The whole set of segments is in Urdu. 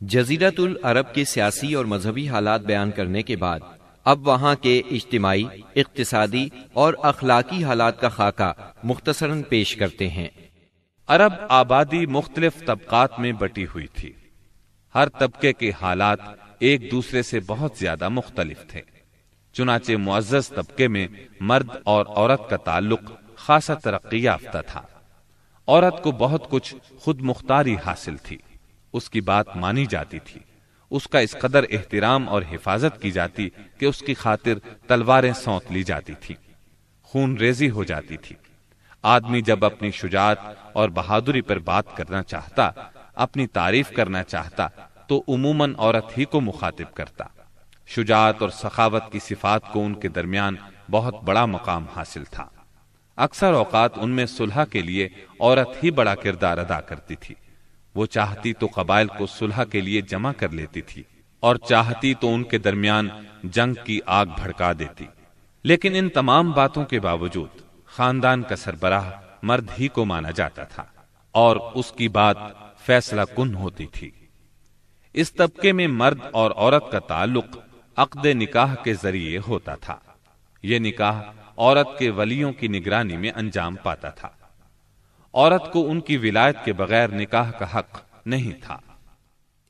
جزیرت العرب کے سیاسی اور مذہبی حالات بیان کرنے کے بعد، اب وہاں کے اجتماعی، اقتصادی اور اخلاقی حالات کا خاکہ مختصراً پیش کرتے ہیں۔ عرب آبادی مختلف طبقات میں بٹی ہوئی تھی۔ ہر طبقے کے حالات ایک دوسرے سے بہت زیادہ مختلف تھے۔ چنانچہ معزز طبقے میں مرد اور عورت کا تعلق خاصا ترقی یافتہ تھا۔ عورت کو بہت کچھ خود مختاری حاصل تھی۔ اس کی بات مانی جاتی تھی۔ اس کا اس قدر احترام اور حفاظت کی جاتی کہ اس کی خاطر تلواریں سونت لی جاتی تھی۔ خون ریزی ہو جاتی تھی۔ آدمی جب اپنی شجاعت اور بہادری پر بات کرنا چاہتا، اپنی تعریف کرنا چاہتا، تو عموماً عورت ہی کو مخاطب کرتا۔ شجاعت اور سخاوت کی صفات کو ان کے درمیان بہت بڑا مقام حاصل تھا۔ اکثر اوقات ان میں صلح کے لیے عورت ہی بڑا کردار ادا کرتی تھی۔ وہ چاہتی تو قبائل کو صلح کے لیے جمع کر لیتی تھی اور چاہتی تو ان کے درمیان جنگ کی آگ بھڑکا دیتی۔ لیکن ان تمام باتوں کے باوجود خاندان کا سربراہ مرد ہی کو مانا جاتا تھا اور اس کی بات فیصلہ کن ہوتی تھی۔ اس طبقے میں مرد اور عورت کا تعلق عقد نکاح کے ذریعے ہوتا تھا۔ یہ نکاح عورت کے ولیوں کی نگرانی میں انجام پاتا تھا۔ عورت کو ان کی ولایت کے بغیر نکاح کا حق نہیں تھا۔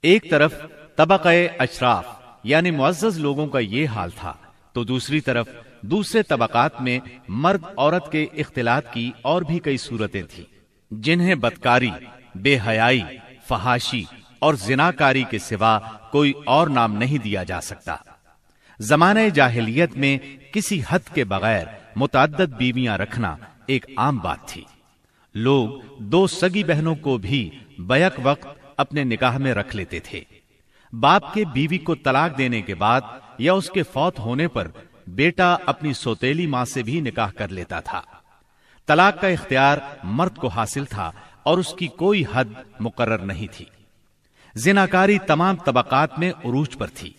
ایک طرف طبقہ اشراف یعنی معزز لوگوں کا یہ حال تھا، تو دوسری طرف دوسرے طبقات میں مرد عورت کے اختلاط کی اور بھی کئی صورتیں تھیں، جنہیں بدکاری، بے حیائی، فحاشی اور زناکاری کے سوا کوئی اور نام نہیں دیا جا سکتا۔ زمانہ جاہلیت میں کسی حد کے بغیر متعدد بیویاں رکھنا ایک عام بات تھی۔ لوگ دو سگی بہنوں کو بھی بیک وقت اپنے نکاح میں رکھ لیتے تھے۔ باپ کے بیوی کو طلاق دینے کے بعد یا اس کے فوت ہونے پر بیٹا اپنی سوتیلی ماں سے بھی نکاح کر لیتا تھا۔ طلاق کا اختیار مرد کو حاصل تھا اور اس کی کوئی حد مقرر نہیں تھی۔ زناکاری تمام طبقات میں عروج پر تھی۔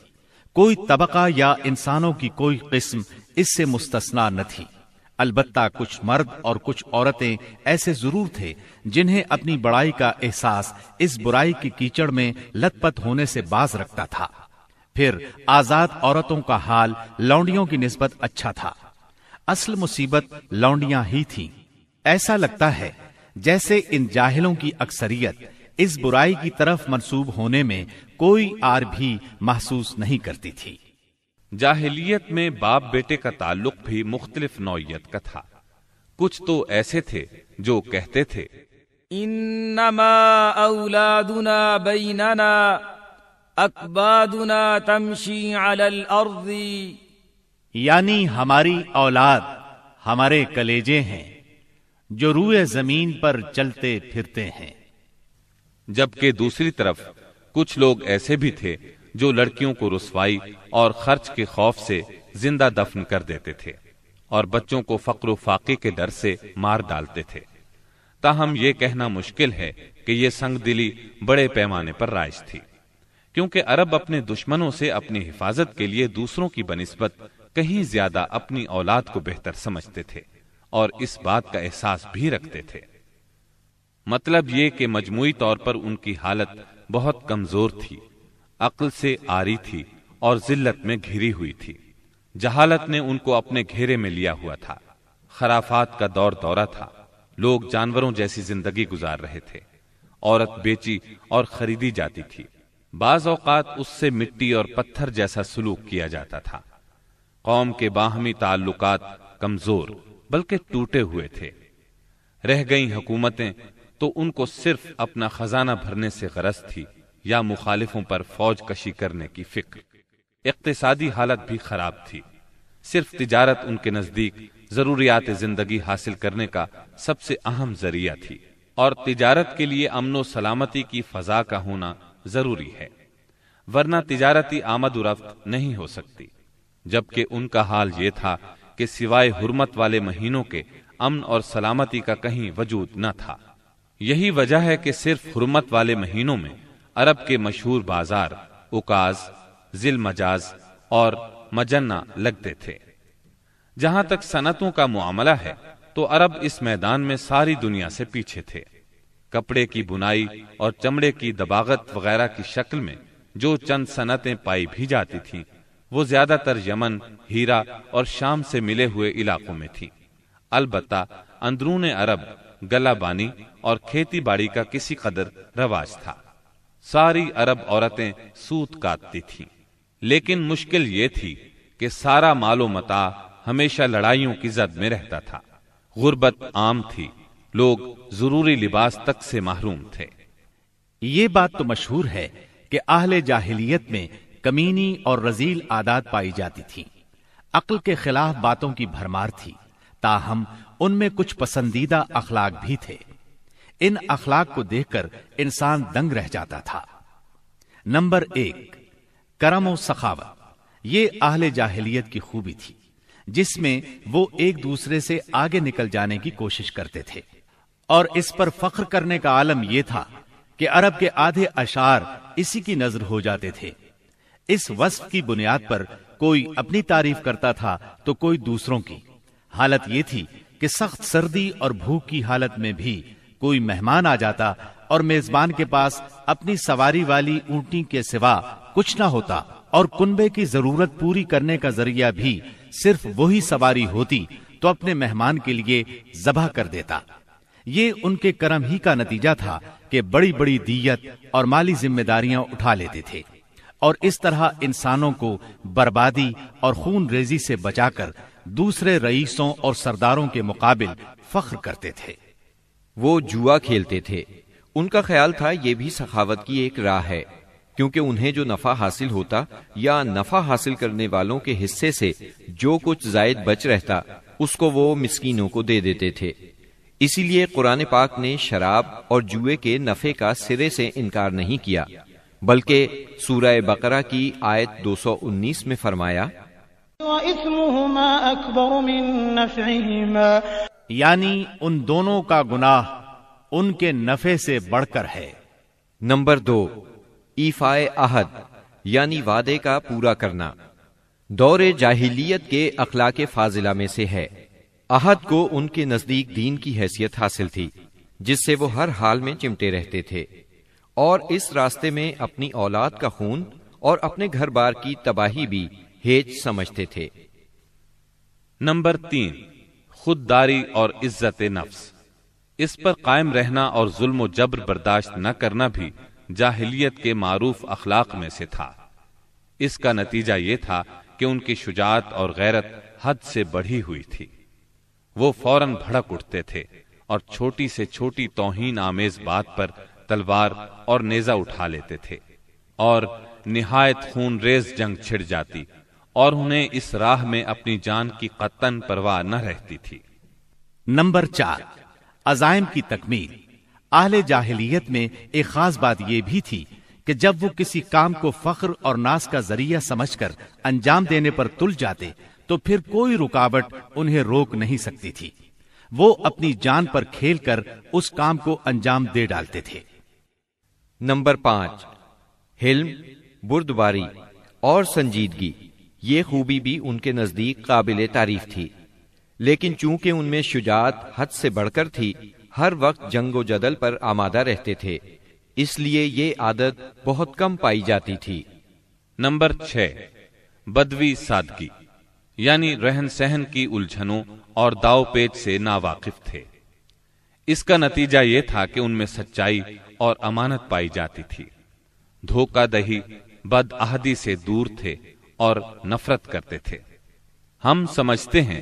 کوئی طبقہ یا انسانوں کی کوئی قسم اس سے مستثنا نہ تھی۔ البتہ کچھ مرد اور کچھ عورتیں ایسے ضرور تھے جنہیں اپنی بڑائی کا احساس اس برائی کی کیچڑ میں لت پت ہونے سے باز رکھتا تھا۔ پھر آزاد عورتوں کا حال لونڈیوں کی نسبت اچھا تھا۔ اصل مصیبت لونڈیاں ہی تھیں۔ ایسا لگتا ہے جیسے ان جاہلوں کی اکثریت اس برائی کی طرف منسوب ہونے میں کوئی آر بھی محسوس نہیں کرتی تھی۔ جاہلیت میں باپ بیٹے کا تعلق بھی مختلف نوعیت کا تھا۔ کچھ تو ایسے تھے جو کہتے تھے۔ انما اولادنا بیننا اکبادنا تمشی علی الارض۔ یعنی ہماری اولاد ہمارے کلیجے ہیں جو روئے زمین پر چلتے پھرتے ہیں۔ جبکہ دوسری طرف کچھ لوگ ایسے بھی تھے جو لڑکیوں کو رسوائی اور خرچ کے خوف سے زندہ دفن کر دیتے تھے اور بچوں کو فقر و فاقے کے ڈر سے مار ڈالتے تھے۔ تاہم یہ کہنا مشکل ہے کہ یہ سنگ دلی بڑے پیمانے پر رائج تھی، کیونکہ عرب اپنے دشمنوں سے اپنی حفاظت کے لیے دوسروں کی بنسبت کہیں زیادہ اپنی اولاد کو بہتر سمجھتے تھے اور اس بات کا احساس بھی رکھتے تھے۔ مطلب یہ کہ مجموعی طور پر ان کی حالت بہت کمزور تھی۔ عقل سے آری تھی اور ذلت میں گھری ہوئی تھی۔ جہالت نے ان کو اپنے گھیرے میں لیا ہوا تھا۔ خرافات کا دور دورہ تھا۔ لوگ جانوروں جیسی زندگی گزار رہے تھے۔ عورت بیچی اور خریدی جاتی تھی۔ بعض اوقات اس سے مٹی اور پتھر جیسا سلوک کیا جاتا تھا۔ قوم کے باہمی تعلقات کمزور بلکہ ٹوٹے ہوئے تھے۔ رہ گئی حکومتیں تو ان کو صرف اپنا خزانہ بھرنے سے غرض تھی۔ یا مخالفوں پر فوج کشی کرنے کی فکر۔ اقتصادی حالت بھی خراب تھی۔ صرف تجارت ان کے نزدیک ضروریات زندگی حاصل کرنے کا سب سے اہم ذریعہ تھی۔ اور تجارت کے لیے امن و سلامتی کی فضا کا ہونا ضروری ہے۔ ورنہ تجارتی آمد و رفت نہیں ہو سکتی۔ جبکہ ان کا حال یہ تھا کہ سوائے حرمت والے مہینوں کے امن اور سلامتی کا کہیں وجود نہ تھا۔ یہی وجہ ہے کہ صرف حرمت والے مہینوں میں عرب کے مشہور بازار اکاز ذل مجاز اور مجنہ لگتے تھے۔ جہاں تک صنعتوں کا معاملہ ہے، تو عرب اس میدان میں ساری دنیا سے پیچھے تھے۔ کپڑے کی بنائی اور چمڑے کی دباغت وغیرہ کی شکل میں جو چند صنعتیں پائی بھی جاتی تھیں، وہ زیادہ تر یمن، ہیرا اور شام سے ملے ہوئے علاقوں میں تھی البتہ اندرون عرب گلا بانی اور کھیتی باڑی کا کسی قدر رواج تھا۔ ساری عرب عورتیں سوت کاٹتی تھیں۔ لیکن مشکل یہ تھی کہ سارا مال و متا ہمیشہ لڑائیوں کی زد میں رہتا تھا۔ غربت عام تھی، لوگ ضروری لباس تک سے محروم تھے۔ یہ بات تو مشہور ہے کہ اہل جاہلیت میں کمینی اور رزیل عادات پائی جاتی تھی عقل کے خلاف باتوں کی بھرمار تھی، تاہم ان میں کچھ پسندیدہ اخلاق بھی تھے۔ ان اخلاق کو دیکھ کر انسان دنگ رہ جاتا تھا۔ نمبر ایک، کرم و سخاوت۔ یہ اہل جاہلیت کی خوبی تھی، جس میں وہ ایک دوسرے سے آگے نکل جانے کی کوشش کرتے تھے۔ اور اس پر فخر کرنے کا عالم یہ تھا کہ عرب کے آدھے اشار اسی کی نظر ہو جاتے تھے۔ اس وصف کی بنیاد پر کوئی اپنی تعریف کرتا تھا تو کوئی دوسروں کی۔ حالت یہ تھی کہ سخت سردی اور بھوک کی حالت میں بھی کوئی مہمان آ جاتا اور میزبان کے پاس اپنی سواری والی اونٹی کے سوا کچھ نہ ہوتا اور کنبے کی ضرورت پوری کرنے کا ذریعہ بھی صرف وہی سواری ہوتی تو اپنے مہمان کے لیے ذبح کر دیتا۔ یہ ان کے کرم ہی کا نتیجہ تھا کہ بڑی بڑی دیت اور مالی ذمہ داریاں اٹھا لیتے تھے اور اس طرح انسانوں کو بربادی اور خون ریزی سے بچا کر دوسرے رئیسوں اور سرداروں کے مقابل فخر کرتے تھے۔ وہ جوا کھیلتے تھے۔ ان کا خیال تھا یہ بھی سخاوت کی ایک راہ ہے، کیونکہ انہیں جو نفع حاصل ہوتا یا نفع حاصل کرنے والوں کے حصے سے جو کچھ زائد بچ رہتا، اس کو وہ مسکینوں کو دے دیتے تھے۔ اسی لیے قرآن پاک نے شراب اور جوئے کے نفع کا سرے سے انکار نہیں کیا، بلکہ سورہ بقرہ کی آیت دو سو انیس میں فرمایا یعنی ان دونوں کا گناہ ان کے نفع سے بڑھ کر ہے۔ نمبر دو ایفائے عہد یعنی وعدے کا پورا کرنا۔ دور جاہلیت کے اخلاق فاضلہ میں سے ہے۔ عہد کو ان کے نزدیک دین کی حیثیت حاصل تھی جس سے وہ ہر حال میں چمٹے رہتے تھے۔ اور اس راستے میں اپنی اولاد کا خون اور اپنے گھر بار کی تباہی بھی ہیج سمجھتے تھے۔ نمبر تین خودداری اور عزت نفس۔ اس پر قائم رہنا اور ظلم و جبر برداشت نہ کرنا بھی جاہلیت کے معروف اخلاق میں سے تھا۔ اس کا نتیجہ یہ تھا کہ ان کی شجاعت اور غیرت حد سے بڑھی ہوئی تھی۔ وہ فوراً بھڑک اٹھتے تھے اور چھوٹی سے چھوٹی توہین آمیز بات پر تلوار اور نیزہ اٹھا لیتے تھے اور نہایت خون ریز جنگ چھڑ جاتی۔ اور انہیں اس راہ میں اپنی جان کی قطن پرواہ نہ رہتی تھی۔ نمبر چار، عزائم کی تکمیل۔ اہل جاہلیت میں ایک خاص بات یہ بھی تھی کہ جب وہ کسی کام کو فخر اور ناس کا ذریعہ سمجھ کر انجام دینے پر تل جاتے، تو پھر کوئی رکاوٹ انہیں روک نہیں سکتی تھی۔ وہ اپنی جان پر کھیل کر اس کام کو انجام دے ڈالتے تھے۔ نمبر پانچ، حلم، بردباری اور سنجیدگی۔ یہ خوبی بھی ان کے نزدیک قابل تعریف تھی۔ لیکن چونکہ ان میں شجاعت حد سے بڑھ کر تھی، ہر وقت جنگ و جدل پر آمادہ رہتے تھے۔ اس لیے یہ عادت بہت کم پائی جاتی تھی۔ نمبر چھ، بدوی سادگی یعنی رہن سہن کی الجھنوں اور داؤ پیچ سے ناواقف تھے۔ اس کا نتیجہ یہ تھا کہ ان میں سچائی اور امانت پائی جاتی تھی۔ دھوکہ دہی بد احدی سے دور تھے۔ اور نفرت کرتے تھے۔ ہم سمجھتے ہیں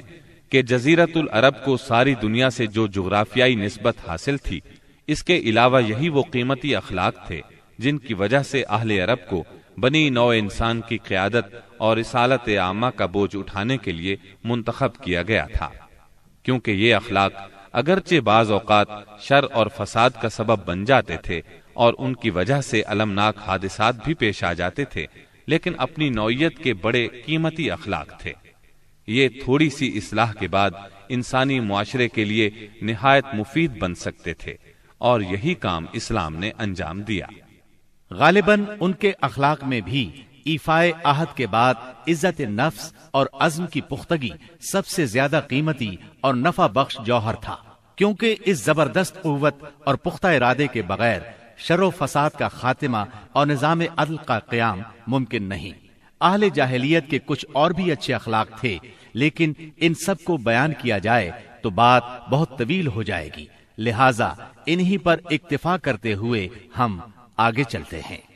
کہ جزیرت العرب کو ساری دنیا سے جو جغرافیائی نسبت حاصل تھی، اس کے علاوہ یہی وہ قیمتی اخلاق تھے جن کی وجہ سے اہل عرب کو بنی نو انسان کی قیادت اور رسالت عامہ کا بوجھ اٹھانے کے لیے منتخب کیا گیا تھا۔ کیونکہ یہ اخلاق اگرچہ بعض اوقات شر اور فساد کا سبب بن جاتے تھے اور ان کی وجہ سے المناک حادثات بھی پیش آ جاتے تھے لیکن اپنی نوعیت کے بڑے قیمتی اخلاق تھے۔ یہ تھوڑی سی اصلاح کے بعد انسانی معاشرے کے لیے نہایت مفید بن سکتے تھے اور یہی کام اسلام نے انجام دیا۔ غالباً ان کے اخلاق میں بھی ایفائے عہد کے بعد عزت نفس اور عزم کی پختگی سب سے زیادہ قیمتی اور نفع بخش جوہر تھا، کیونکہ اس زبردست قوت اور پختہ ارادے کے بغیر شر و فساد کا خاتمہ اور نظام عدل کا قیام ممکن نہیں۔ اہل جاہلیت کے کچھ اور بھی اچھے اخلاق تھے، لیکن ان سب کو بیان کیا جائے تو بات بہت طویل ہو جائے گی۔ لہذا انہی پر اکتفا کرتے ہوئے ہم آگے چلتے ہیں۔